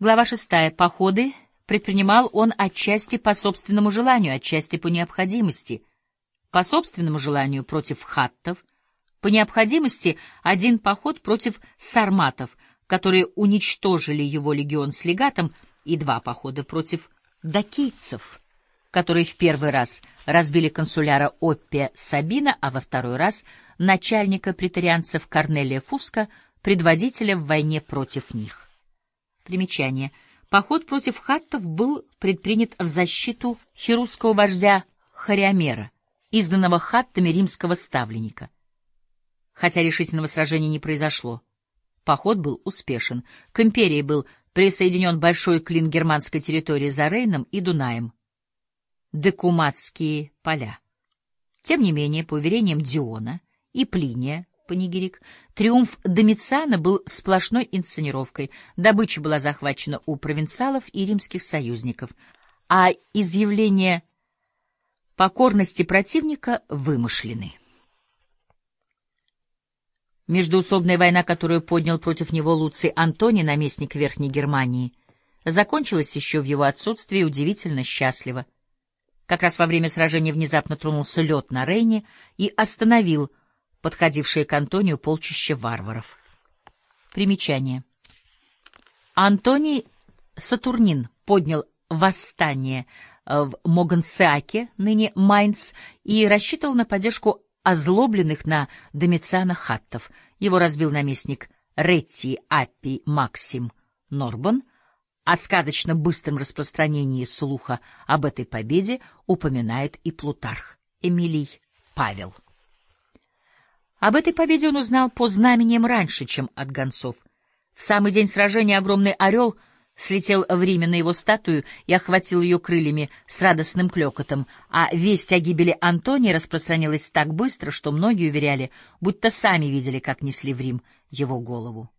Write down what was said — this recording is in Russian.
Глава шестая. Походы предпринимал он отчасти по собственному желанию, отчасти по необходимости. По собственному желанию против хаттов, по необходимости один поход против сарматов, которые уничтожили его легион с легатом, и два похода против дакийцев, которые в первый раз разбили консуляра Оппе Сабина, а во второй раз начальника претарианцев Корнелия Фуска, предводителя в войне против них. Примечание. Поход против хаттов был предпринят в защиту херусского вождя Хариомера, изданного хаттами римского ставленника. Хотя решительного сражения не произошло. Поход был успешен. К империи был присоединен большой клин германской территории за Рейном и Дунаем. Декуматские поля. Тем не менее, по уверениям Диона и Плиния, Панигирик, триумф Домициана был сплошной инсценировкой, добыча была захвачена у провинциалов и римских союзников, а изъявления покорности противника вымышлены. Междуусобная война, которую поднял против него Луций Антоний, наместник Верхней Германии, закончилась еще в его отсутствии удивительно счастливо. Как раз во время сражения внезапно тронулся лед на Рейне и остановил подходившее к Антонию полчище варваров. Примечание. Антоний Сатурнин поднял восстание в Моганциаке, ныне Майнц, и рассчитывал на поддержку озлобленных на Домициана хаттов. Его разбил наместник Ретти Аппи Максим Норбан. О сказочно быстром распространении слуха об этой победе упоминает и Плутарх Эмилий Павел. Об этой победе он узнал по знамениям раньше, чем от гонцов. В самый день сражения огромный орел слетел в Риме на его статую и охватил ее крыльями с радостным клёкотом, а весть о гибели Антония распространилась так быстро, что многие уверяли, будто сами видели, как несли в Рим его голову.